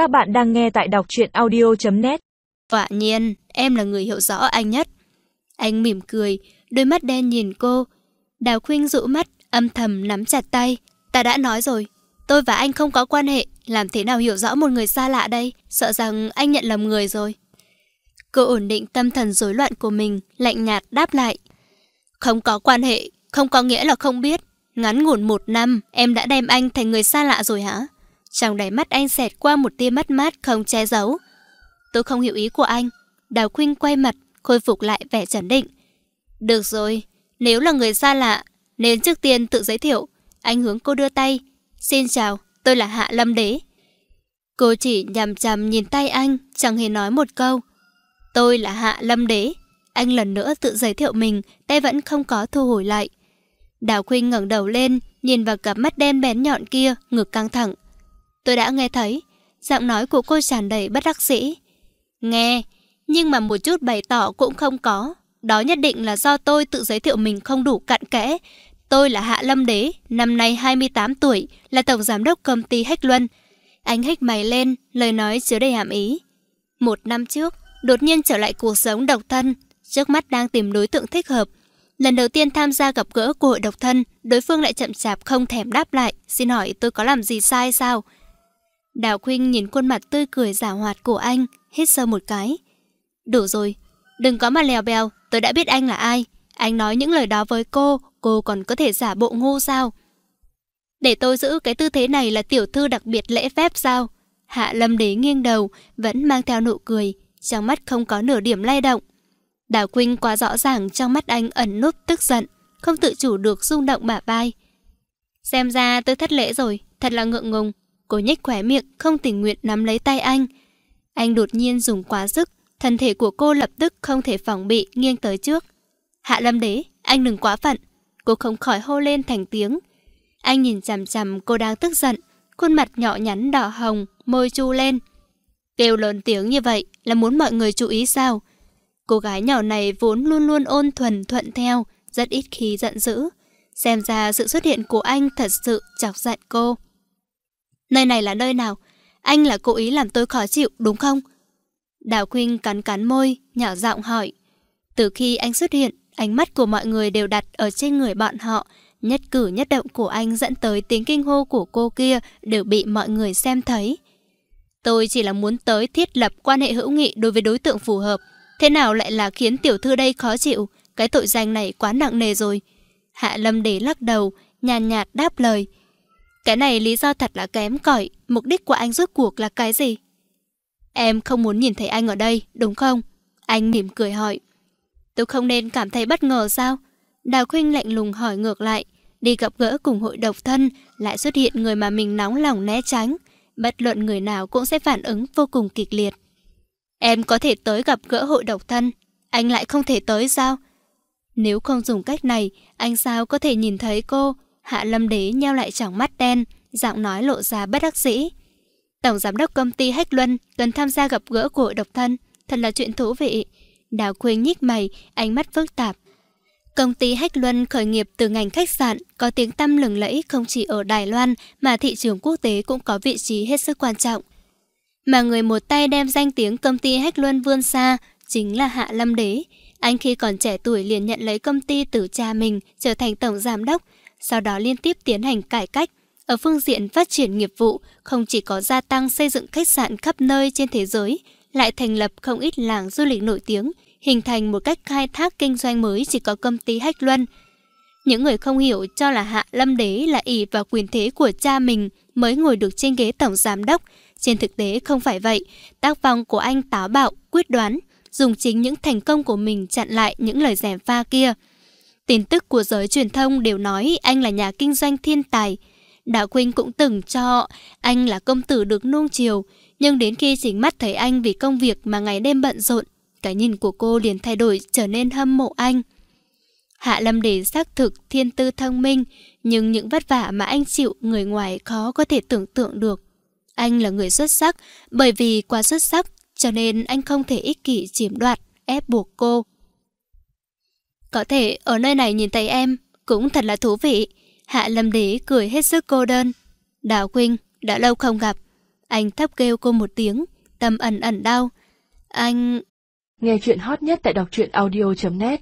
Các bạn đang nghe tại đọc truyện audio.net Quả nhiên, em là người hiểu rõ anh nhất. Anh mỉm cười, đôi mắt đen nhìn cô. Đào Khuynh dụ mắt, âm thầm nắm chặt tay. Ta đã nói rồi, tôi và anh không có quan hệ. Làm thế nào hiểu rõ một người xa lạ đây? Sợ rằng anh nhận lầm người rồi. Cô ổn định tâm thần rối loạn của mình, lạnh nhạt đáp lại. Không có quan hệ, không có nghĩa là không biết. Ngắn ngủn một năm, em đã đem anh thành người xa lạ rồi hả? Trong đáy mắt anh xẹt qua một tia mất mát không che giấu. Tôi không hiểu ý của anh. Đào Khuynh quay mặt, khôi phục lại vẻ trấn định. Được rồi, nếu là người xa lạ, nên trước tiên tự giới thiệu. Anh hướng cô đưa tay. Xin chào, tôi là Hạ Lâm Đế. Cô chỉ nhằm chằm nhìn tay anh, chẳng hề nói một câu. Tôi là Hạ Lâm Đế. Anh lần nữa tự giới thiệu mình, tay vẫn không có thu hồi lại. Đào Khuynh ngẩng đầu lên, nhìn vào cặp mắt đen bén nhọn kia, ngực căng thẳng. Tôi đã nghe thấy, giọng nói của cô tràn đầy bất đắc dĩ. Nghe, nhưng mà một chút bày tỏ cũng không có. Đó nhất định là do tôi tự giới thiệu mình không đủ cặn kẽ. Tôi là Hạ Lâm Đế, năm nay 28 tuổi, là tổng giám đốc công ty Hách Luân. Anh hách mày lên, lời nói chứa đầy hàm ý. Một năm trước, đột nhiên trở lại cuộc sống độc thân, trước mắt đang tìm đối tượng thích hợp. Lần đầu tiên tham gia gặp gỡ của hội độc thân, đối phương lại chậm chạp không thèm đáp lại. Xin hỏi tôi có làm gì sai sao? Đào Khuynh nhìn khuôn mặt tươi cười giả hoạt của anh, hít sâu một cái. Đủ rồi, đừng có mà lèo bèo, tôi đã biết anh là ai. Anh nói những lời đó với cô, cô còn có thể giả bộ ngu sao? Để tôi giữ cái tư thế này là tiểu thư đặc biệt lễ phép sao? Hạ Lâm Đế nghiêng đầu, vẫn mang theo nụ cười, trong mắt không có nửa điểm lay động. Đào Quynh quá rõ ràng trong mắt anh ẩn nút tức giận, không tự chủ được rung động bả vai. Xem ra tôi thất lễ rồi, thật là ngượng ngùng. Cô nhếch khóe miệng, không tình nguyện nắm lấy tay anh. Anh đột nhiên dùng quá sức, thân thể của cô lập tức không thể phòng bị nghiêng tới trước. Hạ Lâm Đế, anh đừng quá phận. Cô không khỏi hô lên thành tiếng. Anh nhìn chằm chằm cô đang tức giận, khuôn mặt nhỏ nhắn đỏ hồng, môi chu lên. Kêu lớn tiếng như vậy là muốn mọi người chú ý sao? Cô gái nhỏ này vốn luôn luôn ôn thuần thuận theo, rất ít khi giận dữ. Xem ra sự xuất hiện của anh thật sự chọc giận cô. Nơi này là nơi nào? Anh là cố ý làm tôi khó chịu, đúng không? Đào Khuynh cắn cắn môi, nhỏ giọng hỏi. Từ khi anh xuất hiện, ánh mắt của mọi người đều đặt ở trên người bọn họ. Nhất cử nhất động của anh dẫn tới tiếng kinh hô của cô kia đều bị mọi người xem thấy. Tôi chỉ là muốn tới thiết lập quan hệ hữu nghị đối với đối tượng phù hợp. Thế nào lại là khiến tiểu thư đây khó chịu? Cái tội danh này quá nặng nề rồi. Hạ Lâm Đế lắc đầu, nhàn nhạt đáp lời. Cái này lý do thật là kém cỏi. Mục đích của anh rốt cuộc là cái gì? Em không muốn nhìn thấy anh ở đây, Đúng không? Anh mỉm cười hỏi. Tôi không nên cảm thấy bất ngờ sao? Đào Khuynh lạnh lùng hỏi ngược lại. Đi gặp gỡ cùng hội độc thân, Lại xuất hiện người mà mình nóng lòng né tránh. Bất luận người nào cũng sẽ phản ứng vô cùng kịch liệt. Em có thể tới gặp gỡ hội độc thân, Anh lại không thể tới sao? Nếu không dùng cách này, Anh sao có thể nhìn thấy cô? Hạ Lâm Đế nheo lại tròng mắt đen, giọng nói lộ ra bất đắc dĩ. Tổng giám đốc công ty Hách Luân cần tham gia gặp gỡ của độc thân, thật là chuyện thú vị. Đào Khuynh nhích mày, ánh mắt phức tạp. Công ty Hách Luân khởi nghiệp từ ngành khách sạn, có tiếng tăm lừng lẫy không chỉ ở Đài Loan mà thị trường quốc tế cũng có vị trí hết sức quan trọng. Mà người một tay đem danh tiếng công ty Hách Luân vươn xa chính là Hạ Lâm Đế. Anh khi còn trẻ tuổi liền nhận lấy công ty từ cha mình trở thành tổng giám đốc, sau đó liên tiếp tiến hành cải cách. Ở phương diện phát triển nghiệp vụ, không chỉ có gia tăng xây dựng khách sạn khắp nơi trên thế giới, lại thành lập không ít làng du lịch nổi tiếng, hình thành một cách khai thác kinh doanh mới chỉ có công ty Hách Luân. Những người không hiểu cho là Hạ Lâm Đế là ỷ vào quyền thế của cha mình mới ngồi được trên ghế tổng giám đốc. Trên thực tế không phải vậy, tác phong của anh táo bạo, quyết đoán, dùng chính những thành công của mình chặn lại những lời rèm pha kia. Tin tức của giới truyền thông đều nói anh là nhà kinh doanh thiên tài. Đạo Quynh cũng từng cho anh là công tử được nuông chiều, nhưng đến khi chính mắt thấy anh vì công việc mà ngày đêm bận rộn, cái nhìn của cô liền thay đổi trở nên hâm mộ anh. Hạ Lâm Đế xác thực thiên tư thông minh, nhưng những vất vả mà anh chịu người ngoài khó có thể tưởng tượng được. Anh là người xuất sắc, bởi vì quá xuất sắc, cho nên anh không thể ích kỷ chiếm đoạt, ép buộc cô. Có thể ở nơi này nhìn thấy em cũng thật là thú vị. Hạ Lâm Đế cười hết sức cô đơn. Đào Quynh, đã lâu không gặp. Anh thấp kêu cô một tiếng, tâm ẩn ẩn đau. Anh... Nghe chuyện hot nhất tại đọc truyện audio.net